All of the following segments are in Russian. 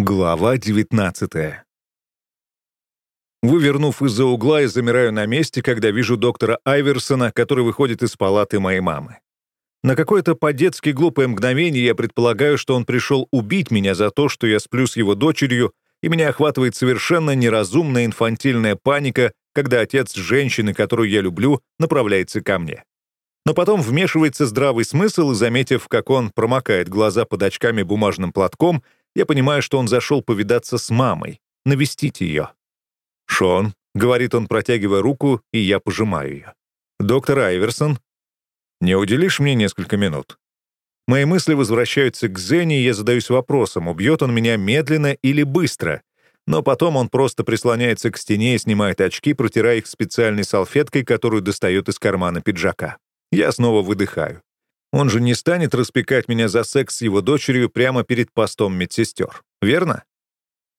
Глава 19 Вывернув из-за угла, я замираю на месте, когда вижу доктора Айверсона, который выходит из палаты моей мамы. На какое-то по-детски глупое мгновение я предполагаю, что он пришел убить меня за то, что я сплю с его дочерью, и меня охватывает совершенно неразумная инфантильная паника, когда отец женщины, которую я люблю, направляется ко мне. Но потом вмешивается здравый смысл, и, заметив, как он промокает глаза под очками бумажным платком, я понимаю, что он зашел повидаться с мамой, навестить ее. «Шон», — говорит он, протягивая руку, и я пожимаю ее. «Доктор Айверсон, не уделишь мне несколько минут?» Мои мысли возвращаются к Зене, и я задаюсь вопросом, убьет он меня медленно или быстро. Но потом он просто прислоняется к стене и снимает очки, протирая их специальной салфеткой, которую достает из кармана пиджака. Я снова выдыхаю. Он же не станет распекать меня за секс с его дочерью прямо перед постом медсестер, верно?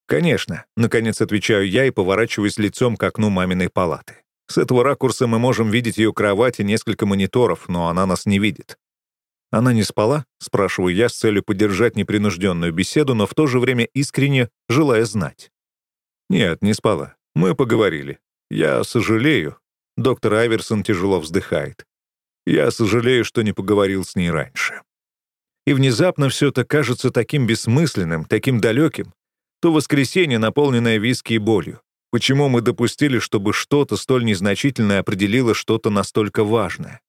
Конечно, наконец отвечаю я и поворачиваюсь лицом к окну маминой палаты. С этого ракурса мы можем видеть ее кровать и несколько мониторов, но она нас не видит. Она не спала? Спрашиваю я с целью поддержать непринужденную беседу, но в то же время искренне желая знать. Нет, не спала. Мы поговорили. Я сожалею. Доктор Айверсон тяжело вздыхает. Я сожалею, что не поговорил с ней раньше. И внезапно все это кажется таким бессмысленным, таким далеким. То воскресенье, наполненное виски и болью. Почему мы допустили, чтобы что-то столь незначительное определило что-то настолько важное?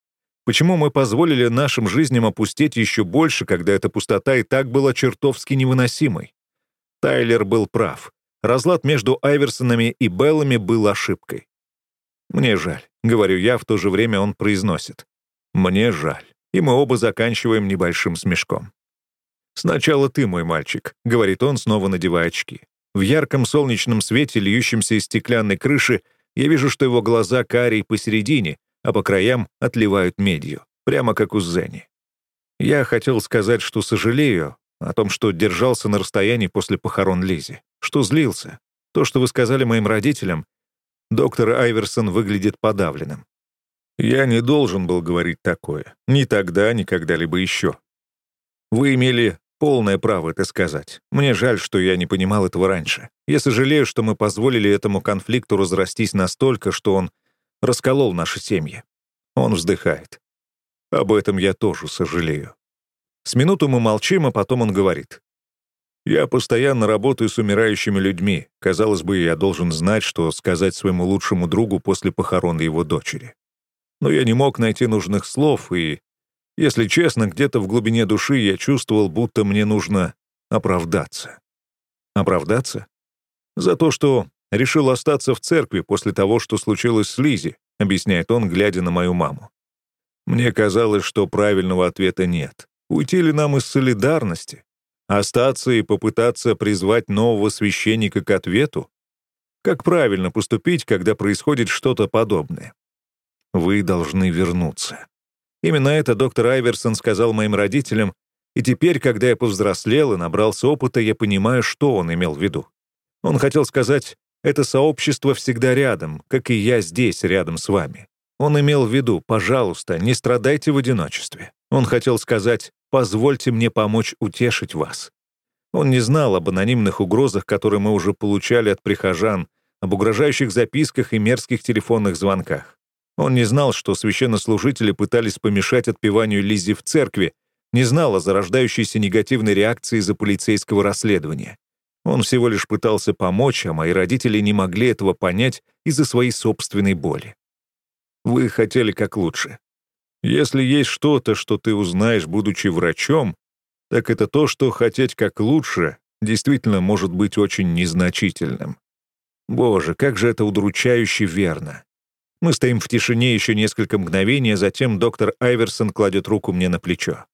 Почему мы позволили нашим жизням опустеть еще больше, когда эта пустота и так была чертовски невыносимой? Тайлер был прав. Разлад между Айверсонами и Беллами был ошибкой. «Мне жаль», — говорю я, в то же время он произносит. Мне жаль. И мы оба заканчиваем небольшим смешком. «Сначала ты, мой мальчик», — говорит он, снова надевая очки. В ярком солнечном свете, льющемся из стеклянной крыши, я вижу, что его глаза карий посередине, а по краям отливают медью, прямо как у Зенни. Я хотел сказать, что сожалею о том, что держался на расстоянии после похорон Лизи, что злился. То, что вы сказали моим родителям, доктор Айверсон выглядит подавленным. Я не должен был говорить такое. Ни тогда, ни когда-либо еще. Вы имели полное право это сказать. Мне жаль, что я не понимал этого раньше. Я сожалею, что мы позволили этому конфликту разрастись настолько, что он расколол наши семьи. Он вздыхает. Об этом я тоже сожалею. С минуту мы молчим, а потом он говорит. «Я постоянно работаю с умирающими людьми. Казалось бы, я должен знать, что сказать своему лучшему другу после похорон его дочери но я не мог найти нужных слов, и, если честно, где-то в глубине души я чувствовал, будто мне нужно оправдаться. Оправдаться? За то, что решил остаться в церкви после того, что случилось с Лизи, объясняет он, глядя на мою маму. Мне казалось, что правильного ответа нет. Уйти ли нам из солидарности? Остаться и попытаться призвать нового священника к ответу? Как правильно поступить, когда происходит что-то подобное? Вы должны вернуться. Именно это доктор Айверсон сказал моим родителям, и теперь, когда я повзрослел и набрался опыта, я понимаю, что он имел в виду. Он хотел сказать, это сообщество всегда рядом, как и я здесь, рядом с вами. Он имел в виду, пожалуйста, не страдайте в одиночестве. Он хотел сказать, позвольте мне помочь утешить вас. Он не знал об анонимных угрозах, которые мы уже получали от прихожан, об угрожающих записках и мерзких телефонных звонках. Он не знал, что священнослужители пытались помешать отпеванию Лиззи в церкви, не знал о зарождающейся негативной реакции из-за полицейского расследования. Он всего лишь пытался помочь, а мои родители не могли этого понять из-за своей собственной боли. Вы хотели как лучше. Если есть что-то, что ты узнаешь, будучи врачом, так это то, что хотеть как лучше действительно может быть очень незначительным. Боже, как же это удручающе верно. Мы стоим в тишине еще несколько мгновений, а затем доктор Айверсон кладет руку мне на плечо.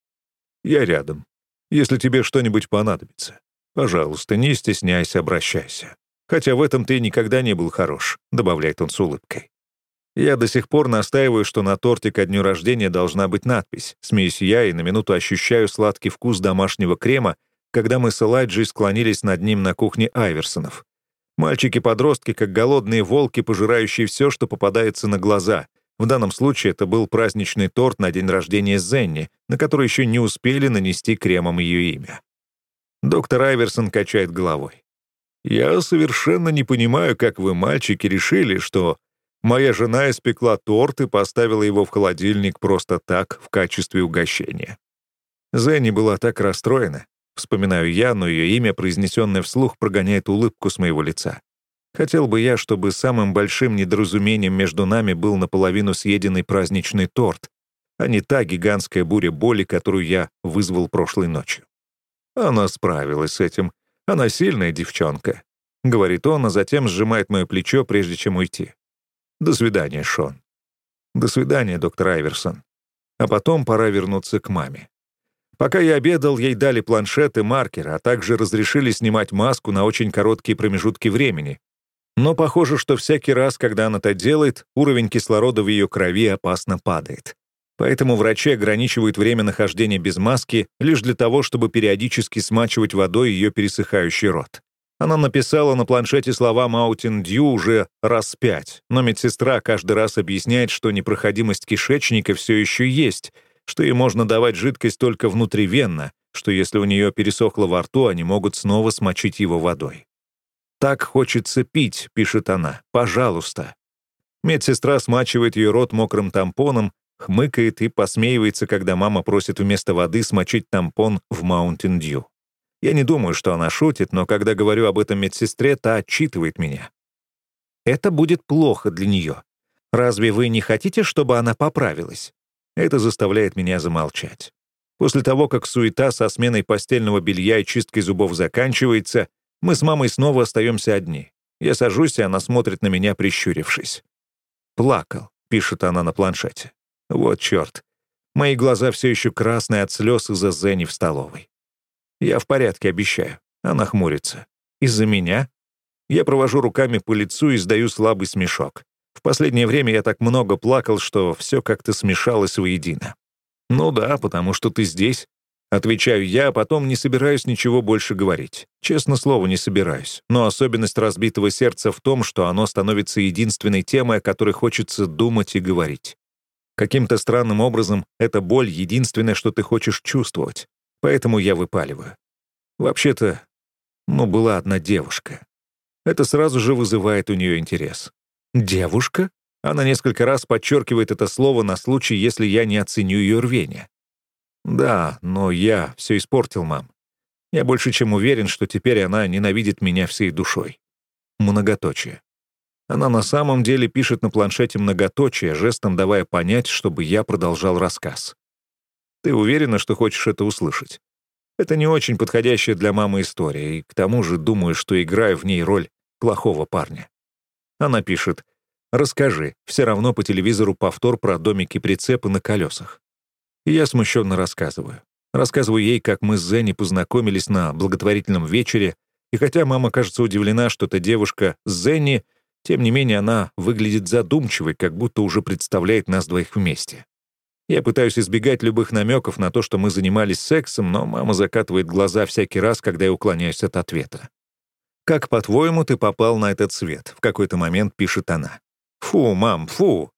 «Я рядом. Если тебе что-нибудь понадобится, пожалуйста, не стесняйся, обращайся. Хотя в этом ты никогда не был хорош», — добавляет он с улыбкой. Я до сих пор настаиваю, что на торте ко дню рождения должна быть надпись. Смеюсь я и на минуту ощущаю сладкий вкус домашнего крема, когда мы с Элайджей склонились над ним на кухне Айверсонов. Мальчики-подростки, как голодные волки, пожирающие все, что попадается на глаза. В данном случае это был праздничный торт на день рождения Зенни, на который еще не успели нанести кремом ее имя. Доктор Айверсон качает головой. «Я совершенно не понимаю, как вы, мальчики, решили, что моя жена испекла торт и поставила его в холодильник просто так, в качестве угощения». Зенни была так расстроена. Вспоминаю я, но ее имя, произнесенное вслух, прогоняет улыбку с моего лица. Хотел бы я, чтобы самым большим недоразумением между нами был наполовину съеденный праздничный торт, а не та гигантская буря боли, которую я вызвал прошлой ночью. Она справилась с этим. Она сильная девчонка, — говорит он, а затем сжимает мое плечо, прежде чем уйти. До свидания, Шон. До свидания, доктор Айверсон. А потом пора вернуться к маме. Пока я обедал, ей дали планшет и маркер, а также разрешили снимать маску на очень короткие промежутки времени. Но похоже, что всякий раз, когда она это делает, уровень кислорода в ее крови опасно падает. Поэтому врачи ограничивают время нахождения без маски лишь для того, чтобы периодически смачивать водой ее пересыхающий рот. Она написала на планшете слова «Mountain Dew» уже раз пять, но медсестра каждый раз объясняет, что непроходимость кишечника все еще есть, что ей можно давать жидкость только внутривенно, что если у нее пересохло во рту, они могут снова смочить его водой. «Так хочется пить», — пишет она, — «пожалуйста». Медсестра смачивает ее рот мокрым тампоном, хмыкает и посмеивается, когда мама просит вместо воды смочить тампон в Mountain Dew. Я не думаю, что она шутит, но когда говорю об этом медсестре, та отчитывает меня. Это будет плохо для нее. Разве вы не хотите, чтобы она поправилась? Это заставляет меня замолчать. После того, как суета со сменой постельного белья и чисткой зубов заканчивается, мы с мамой снова остаемся одни. Я сажусь, и она смотрит на меня, прищурившись. «Плакал», — пишет она на планшете. Вот черт. Мои глаза все еще красные от слез из-за Зенни в столовой. Я в порядке, обещаю. Она хмурится. Из-за меня? Я провожу руками по лицу и издаю слабый смешок. В последнее время я так много плакал, что все как-то смешалось воедино. «Ну да, потому что ты здесь». Отвечаю я, а потом не собираюсь ничего больше говорить. Честно слово, не собираюсь. Но особенность разбитого сердца в том, что оно становится единственной темой, о которой хочется думать и говорить. Каким-то странным образом эта боль — единственное, что ты хочешь чувствовать. Поэтому я выпаливаю. Вообще-то, ну, была одна девушка. Это сразу же вызывает у нее интерес. «Девушка?» Она несколько раз подчеркивает это слово на случай, если я не оценю ее рвение. «Да, но я все испортил, мам. Я больше чем уверен, что теперь она ненавидит меня всей душой». Многоточие. Она на самом деле пишет на планшете многоточие, жестом давая понять, чтобы я продолжал рассказ. Ты уверена, что хочешь это услышать? Это не очень подходящая для мамы история, и к тому же думаю, что играю в ней роль плохого парня. Она пишет, «Расскажи, все равно по телевизору повтор про домики-прицепы на колесах». И я смущенно рассказываю. Рассказываю ей, как мы с Зенни познакомились на благотворительном вечере, и хотя мама кажется удивлена, что эта девушка Зенни — тем не менее, она выглядит задумчивой, как будто уже представляет нас двоих вместе. Я пытаюсь избегать любых намеков на то, что мы занимались сексом, но мама закатывает глаза всякий раз, когда я уклоняюсь от ответа. «Как, по-твоему, ты попал на этот свет?» — в какой-то момент пишет она. «Фу, мам, фу!»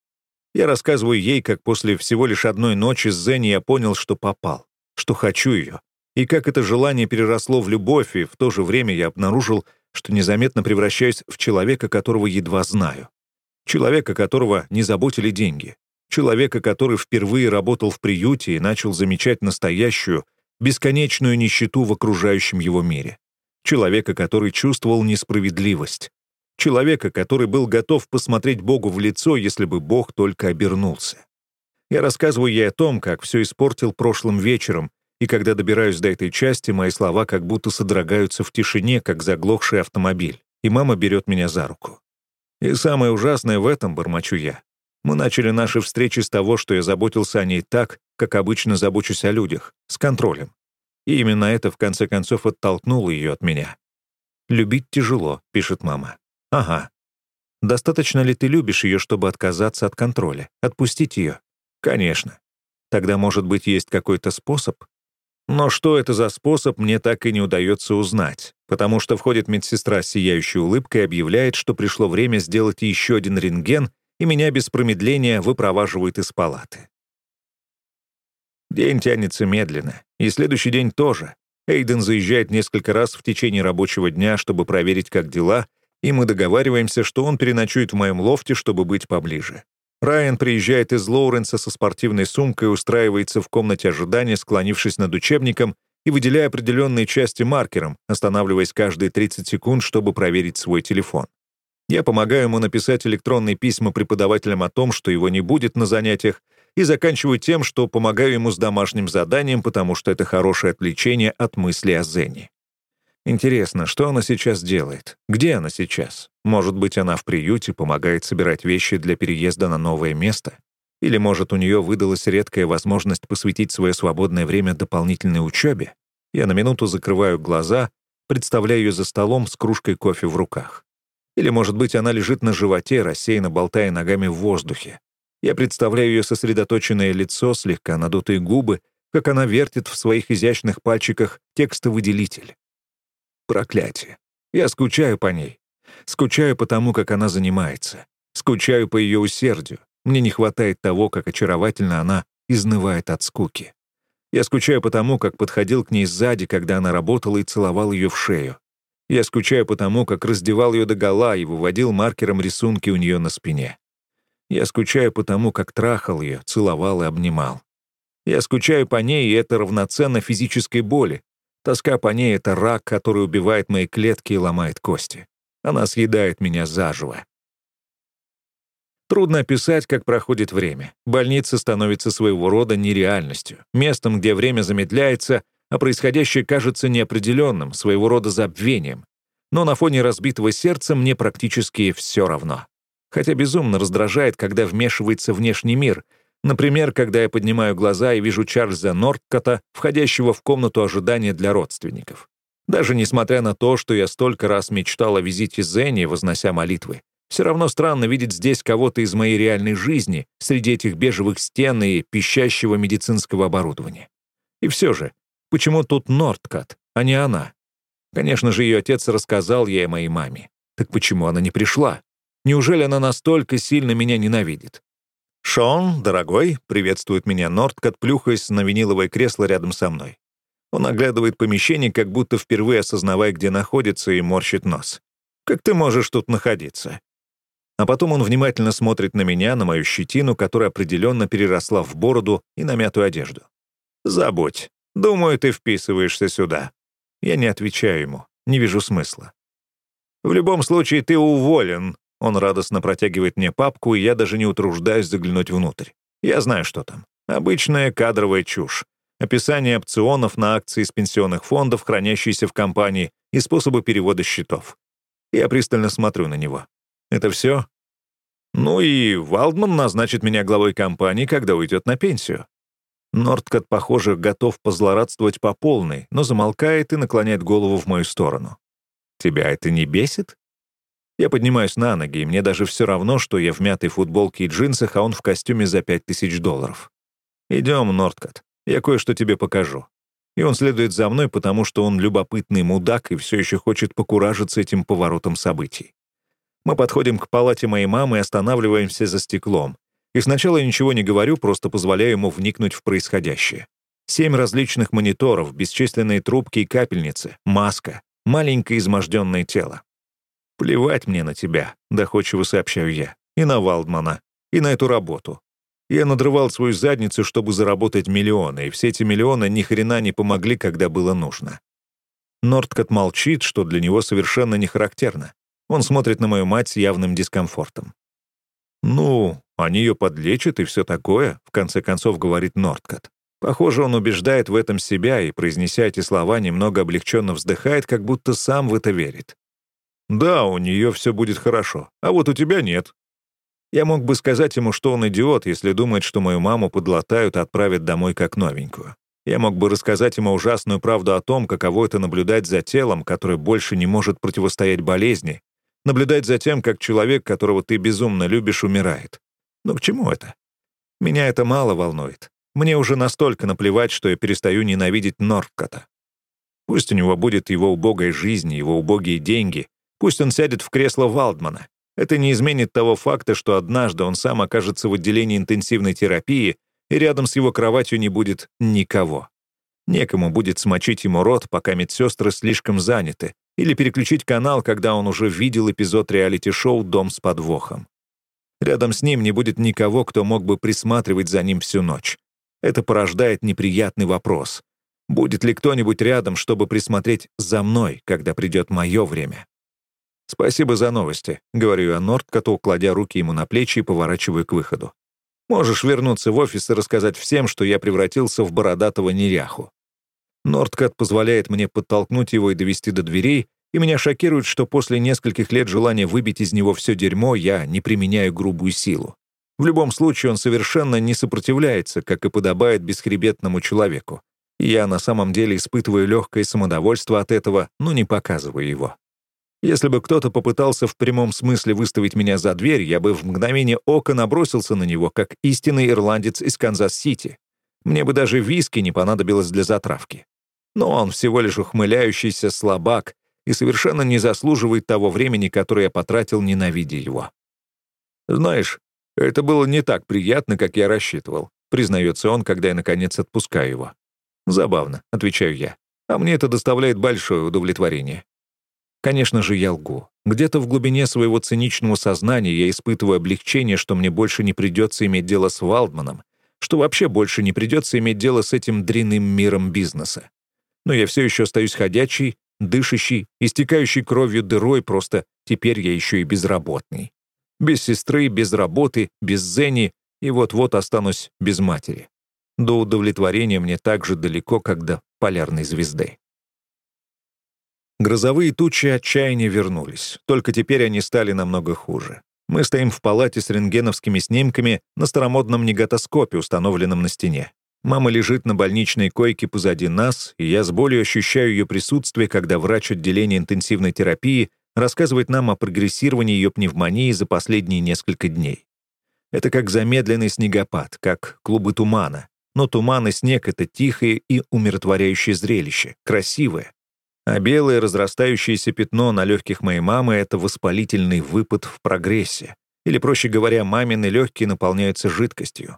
Я рассказываю ей, как после всего лишь одной ночи с Зенни я понял, что попал, что хочу ее, и как это желание переросло в любовь, и в то же время я обнаружил, что незаметно превращаюсь в человека, которого едва знаю. Человека, которого не заботили деньги. Человека, который впервые работал в приюте и начал замечать настоящую, бесконечную нищету в окружающем его мире. Человека, который чувствовал несправедливость. Человека, который был готов посмотреть Богу в лицо, если бы Бог только обернулся. Я рассказываю ей о том, как все испортил прошлым вечером, и когда добираюсь до этой части, мои слова как будто содрогаются в тишине, как заглохший автомобиль, и мама берет меня за руку. И самое ужасное в этом, бормочу я, мы начали наши встречи с того, что я заботился о ней так, как обычно забочусь о людях, с контролем. И именно это, в конце концов, оттолкнуло ее от меня. «Любить тяжело», — пишет мама. «Ага. Достаточно ли ты любишь ее, чтобы отказаться от контроля, отпустить ее?» «Конечно. Тогда, может быть, есть какой-то способ?» Но что это за способ, мне так и не удается узнать, потому что входит медсестра с сияющей улыбкой и объявляет, что пришло время сделать еще один рентген, и меня без промедления выпроваживают из палаты. День тянется медленно, и следующий день тоже. Эйден заезжает несколько раз в течение рабочего дня, чтобы проверить, как дела, и мы договариваемся, что он переночует в моем лофте, чтобы быть поближе. Райан приезжает из Лоуренса со спортивной сумкой устраивается в комнате ожидания, склонившись над учебником и выделяя определенные части маркером, останавливаясь каждые 30 секунд, чтобы проверить свой телефон. Я помогаю ему написать электронные письма преподавателям о том, что его не будет на занятиях, и заканчиваю тем, что помогаю ему с домашним заданием, потому что это хорошее отвлечение от мысли о Зене. Интересно, что она сейчас делает? Где она сейчас? Может быть, она в приюте помогает собирать вещи для переезда на новое место? Или, может, у нее выдалась редкая возможность посвятить свое свободное время дополнительной учебе? Я на минуту закрываю глаза, представляю ее за столом с кружкой кофе в руках. Или, может быть, она лежит на животе, рассеянно болтая ногами в воздухе. Я представляю ее сосредоточенное лицо, слегка надутые губы, как она вертит в своих изящных пальчиках текстовыделитель. Проклятие. Я скучаю по ней. Скучаю по тому, как она занимается. Скучаю по ее усердию. Мне не хватает того, как очаровательно она изнывает от скуки. Я скучаю по тому, как подходил к ней сзади, когда она работала и целовал ее в шею. Я скучаю по тому, как раздевал ее догола и выводил маркером рисунки у нее на спине. Я скучаю по тому, как трахал ее, целовал и обнимал. Я скучаю по ней, и это равноценно физической боли, Тоска по ней — это рак, который убивает мои клетки и ломает кости. Она съедает меня заживо. Трудно описать, как проходит время. Больница становится своего рода нереальностью, местом, где время замедляется, а происходящее кажется неопределенным, своего рода забвением. Но на фоне разбитого сердца мне практически все равно. Хотя безумно раздражает, когда вмешивается внешний мир — Например, когда я поднимаю глаза и вижу Чарльза Нордкота, входящего в комнату ожидания для родственников. Даже несмотря на то, что я столько раз мечтал о визите Зенни, вознося молитвы, все равно странно видеть здесь кого-то из моей реальной жизни, среди этих бежевых стен и пищащего медицинского оборудования. И все же, почему тут Нордкот, а не она? Конечно же, ее отец рассказал ей о моей маме. Так почему она не пришла? Неужели она настолько сильно меня ненавидит? «Шон, дорогой», — приветствует меня Нордкот, плюхаясь на виниловое кресло рядом со мной. Он оглядывает помещение, как будто впервые осознавая, где находится, и морщит нос. «Как ты можешь тут находиться?» А потом он внимательно смотрит на меня, на мою щетину, которая определенно переросла в бороду и на мятую одежду. «Забудь. Думаю, ты вписываешься сюда». Я не отвечаю ему, не вижу смысла. «В любом случае, ты уволен», он радостно протягивает мне папку, и я даже не утруждаюсь заглянуть внутрь. Я знаю, что там. Обычная кадровая чушь. Описание опционов на акции из пенсионных фондов, хранящиеся в компании, и способы перевода счетов. Я пристально смотрю на него. Это все? Ну и Валдман назначит меня главой компании, когда уйдет на пенсию. Нордкот, похоже, готов позлорадствовать по полной, но замолкает и наклоняет голову в мою сторону. «Тебя это не бесит?» Я поднимаюсь на ноги, и мне даже все равно, что я в мятой футболке и джинсах, а он в костюме за пять тысяч долларов. «Идем, Нордкот, я кое-что тебе покажу». И он следует за мной, потому что он любопытный мудак и все еще хочет покуражиться этим поворотом событий. Мы подходим к палате моей мамы и останавливаемся за стеклом. И сначала я ничего не говорю, просто позволяю ему вникнуть в происходящее. Семь различных мониторов, бесчисленные трубки и капельницы, маска, маленькое изможденное тело. «Плевать мне на тебя», — доходчиво сообщаю я, и на Валдмана, и на эту работу. Я надрывал свою задницу, чтобы заработать миллионы, и все эти миллионы ни хрена не помогли, когда было нужно. Нордкот молчит, что для него совершенно не характерно. Он смотрит на мою мать с явным дискомфортом. «Ну, они ее подлечат и все такое», — в конце концов говорит Нордкот. Похоже, он убеждает в этом себя и, произнеся эти слова, немного облегченно вздыхает, как будто сам в это верит. Да, у нее все будет хорошо, а вот у тебя нет. Я мог бы сказать ему, что он идиот, если думает, что мою маму подлатают и отправят домой как новенькую. Я мог бы рассказать ему ужасную правду о том, каково это наблюдать за телом, которое больше не может противостоять болезни, наблюдать за тем, как человек, которого ты безумно любишь, умирает. Но к чему это? Меня это мало волнует. Мне уже настолько наплевать, что я перестаю ненавидеть Норкота. Пусть у него будет его убогая жизнь, его убогие деньги, Пусть он сядет в кресло Валдмана. Это не изменит того факта, что однажды он сам окажется в отделении интенсивной терапии, и рядом с его кроватью не будет никого. Некому будет смочить ему рот, пока медсестры слишком заняты, или переключить канал, когда он уже видел эпизод реалити-шоу «Дом с подвохом». Рядом с ним не будет никого, кто мог бы присматривать за ним всю ночь. Это порождает неприятный вопрос. Будет ли кто-нибудь рядом, чтобы присмотреть за мной, когда придет мое время? «Спасибо за новости», — говорю я Нордкоту, кладя руки ему на плечи и поворачиваю к выходу. «Можешь вернуться в офис и рассказать всем, что я превратился в бородатого неряху». Нордкот позволяет мне подтолкнуть его и довести до дверей, и меня шокирует, что после нескольких лет желания выбить из него все дерьмо я не применяю грубую силу. В любом случае он совершенно не сопротивляется, как и подобает бесхребетному человеку. Я на самом деле испытываю легкое самодовольство от этого, но не показываю его. Если бы кто-то попытался в прямом смысле выставить меня за дверь, я бы в мгновение ока набросился на него, как истинный ирландец из Канзас-Сити. Мне бы даже виски не понадобилось для затравки. Но он всего лишь ухмыляющийся слабак и совершенно не заслуживает того времени, которое я потратил, ненавидя его. Знаешь, это было не так приятно, как я рассчитывал, признается он, когда я, наконец, отпускаю его. Забавно, отвечаю я. А мне это доставляет большое удовлетворение. Конечно же, я лгу. Где-то в глубине своего циничного сознания я испытываю облегчение, что мне больше не придется иметь дело с Валдманом, что вообще больше не придется иметь дело с этим дрянным миром бизнеса. Но я все еще остаюсь ходячий, дышащий, истекающий кровью дырой, просто теперь я еще и безработный. Без сестры, без работы, без Зени, и вот-вот останусь без матери. До удовлетворения мне так же далеко, как до полярной звезды. Грозовые тучи отчаяния вернулись, только теперь они стали намного хуже. Мы стоим в палате с рентгеновскими снимками на старомодном негатоскопе, установленном на стене. Мама лежит на больничной койке позади нас, и я с болью ощущаю ее присутствие, когда врач отделения интенсивной терапии рассказывает нам о прогрессировании ее пневмонии за последние несколько дней. Это как замедленный снегопад, как клубы тумана. Но туман и снег — это тихое и умиротворяющее зрелище, красивое, а белое разрастающееся пятно на легких моей мамы — это воспалительный выпад в прогрессе. Или, проще говоря, мамины легкие наполняются жидкостью.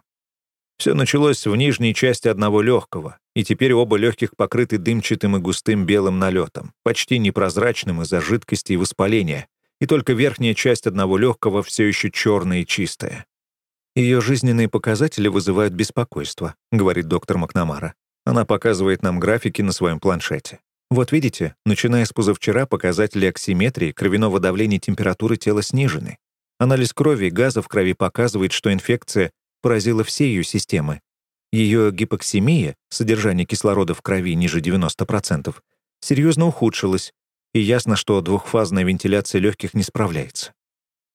Все началось в нижней части одного легкого, и теперь оба легких покрыты дымчатым и густым белым налетом, почти непрозрачным из-за жидкости и воспаления, и только верхняя часть одного легкого все еще черная и чистая. Ее жизненные показатели вызывают беспокойство, говорит доктор Макнамара. Она показывает нам графики на своем планшете. Вот видите, начиная с позавчера, показатели оксиметрии, кровяного давления и температуры тела снижены. Анализ крови и газа в крови показывает, что инфекция поразила все ее системы. Ее гипоксимия, содержание кислорода в крови ниже 90%, серьезно ухудшилась, и ясно, что двухфазная вентиляция легких не справляется.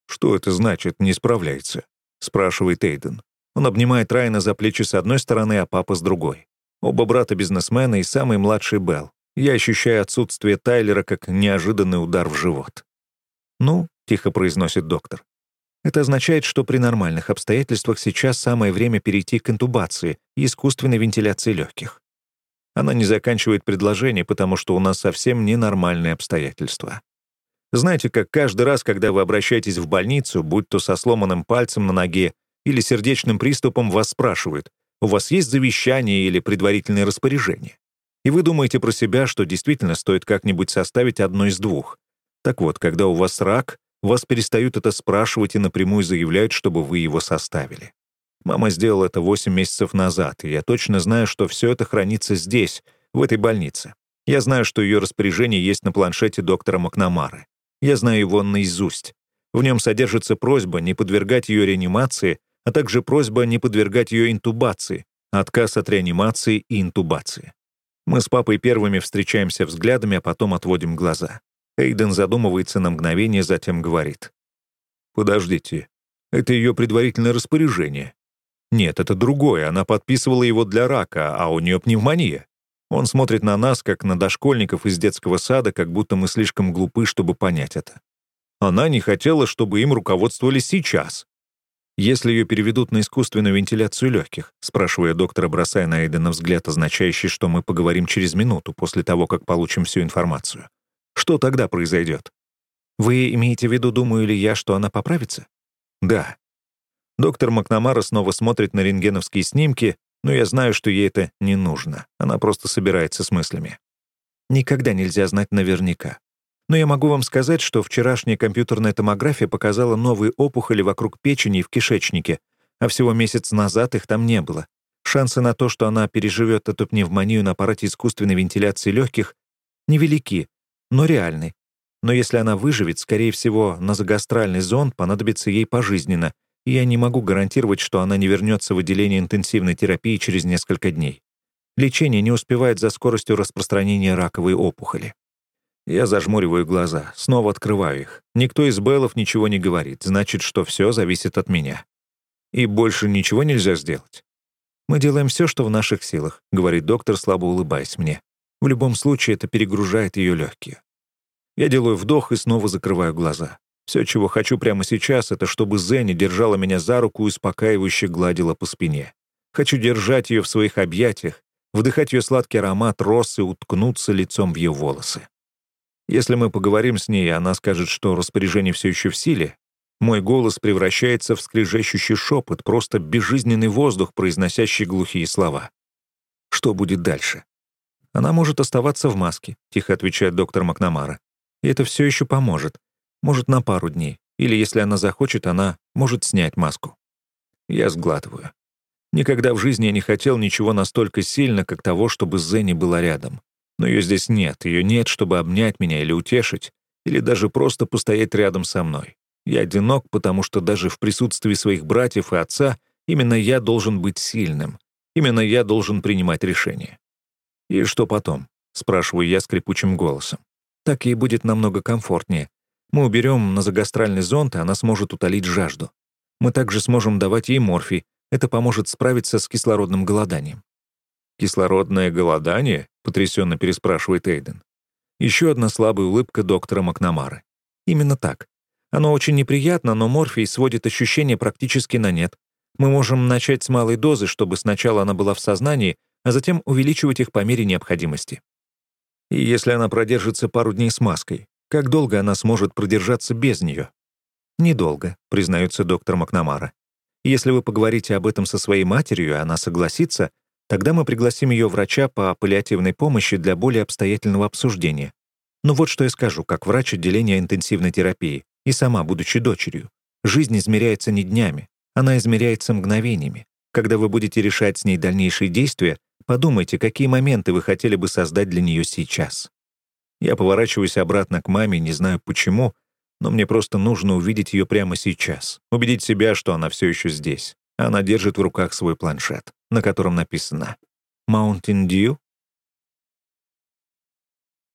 «Что это значит «не справляется»?» — спрашивает Эйден. Он обнимает Райана за плечи с одной стороны, а папа с другой. Оба брата бизнесмена и самый младший Белл. Я ощущаю отсутствие Тайлера как неожиданный удар в живот. «Ну», — тихо произносит доктор, «это означает, что при нормальных обстоятельствах сейчас самое время перейти к интубации и искусственной вентиляции легких». Она не заканчивает предложение, потому что у нас совсем ненормальные обстоятельства. Знаете, как каждый раз, когда вы обращаетесь в больницу, будь то со сломанным пальцем на ноге или сердечным приступом, вас спрашивают, у вас есть завещание или предварительное распоряжение? И вы думаете про себя, что действительно стоит как-нибудь составить одно из двух. Так вот, когда у вас рак, вас перестают это спрашивать и напрямую заявляют, чтобы вы его составили. Мама сделала это 8 месяцев назад, и я точно знаю, что все это хранится здесь, в этой больнице. Я знаю, что ее распоряжение есть на планшете доктора Макнамары. Я знаю его наизусть. В нем содержится просьба не подвергать ее реанимации, а также просьба не подвергать ее интубации, отказ от реанимации и интубации. Мы с папой первыми встречаемся взглядами, а потом отводим глаза. Эйден задумывается на мгновение, затем говорит. «Подождите, это ее предварительное распоряжение». «Нет, это другое, она подписывала его для рака, а у нее пневмония». Он смотрит на нас, как на дошкольников из детского сада, как будто мы слишком глупы, чтобы понять это. Она не хотела, чтобы им руководствовали сейчас. Если ее переведут на искусственную вентиляцию легких, спрашивая доктора, бросая на Эйдена взгляд, означающий, что мы поговорим через минуту после того, как получим всю информацию, что тогда произойдет? Вы имеете в виду, думаю ли я, что она поправится? Да. Доктор Макнамара снова смотрит на рентгеновские снимки, Но я знаю, что ей это не нужно. Она просто собирается с мыслями. Никогда нельзя знать наверняка. Но я могу вам сказать, что вчерашняя компьютерная томография показала новые опухоли вокруг печени и в кишечнике, а всего месяц назад их там не было. Шансы на то, что она переживет эту пневмонию на аппарате искусственной вентиляции легких, невелики, но реальны. Но если она выживет, скорее всего, назогастральный зонд понадобится ей пожизненно, и я не могу гарантировать, что она не вернется в отделение интенсивной терапии через несколько дней. Лечение не успевает за скоростью распространения раковой опухоли. Я зажмуриваю глаза, снова открываю их. Никто из Беллов ничего не говорит, значит, что все зависит от меня. И больше ничего нельзя сделать. «Мы делаем все, что в наших силах», — говорит доктор, слабо улыбаясь мне. В любом случае, это перегружает ее легкие. Я делаю вдох и снова закрываю глаза. Все, чего хочу прямо сейчас, это чтобы Зенни держала меня за руку и успокаивающе гладила по спине. Хочу держать ее в своих объятиях, вдыхать ее сладкий аромат роз и уткнуться лицом в ее волосы. Если мы поговорим с ней, она скажет, что распоряжение все еще в силе, мой голос превращается в скрежещущий шепот, просто безжизненный воздух, произносящий глухие слова. Что будет дальше? Она может оставаться в маске, тихо отвечает доктор Макнамара. И это все еще поможет. Может, на пару дней. Или, если она захочет, она может снять маску. Я сглатываю. Никогда в жизни я не хотел ничего настолько сильно, как того, чтобы Зенни была рядом. Но ее здесь нет, ее нет, чтобы обнять меня или утешить, или даже просто постоять рядом со мной. Я одинок, потому что даже в присутствии своих братьев и отца именно я должен быть сильным. Именно я должен принимать решения. «И что потом?» — спрашиваю я скрипучим голосом. «Так ей будет намного комфортнее. Мы уберем назогастральный зонд, и она сможет утолить жажду. Мы также сможем давать ей морфий. Это поможет справиться с кислородным голоданием». «Кислородное голодание?» — потрясенно переспрашивает Эйден. Еще одна слабая улыбка доктора Макнамары. Именно так. Оно очень неприятно, но морфий сводит ощущения практически на нет. Мы можем начать с малой дозы, чтобы сначала она была в сознании, а затем увеличивать их по мере необходимости. И если она продержится пару дней с маской, как долго она сможет продержаться без нее? Недолго, признается доктор Макнамара. Если вы поговорите об этом со своей матерью, и она согласится, тогда мы пригласим ее врача по паллиативной помощи для более обстоятельного обсуждения. Но вот что я скажу, как врач отделения интенсивной терапии и сама, будучи дочерью. Жизнь измеряется не днями, она измеряется мгновениями. Когда вы будете решать с ней дальнейшие действия, подумайте, какие моменты вы хотели бы создать для нее сейчас. Я поворачиваюсь обратно к маме, не знаю почему, но мне просто нужно увидеть ее прямо сейчас, убедить себя, что она все еще здесь. Она держит в руках свой планшет, на котором написано «Mountain Dew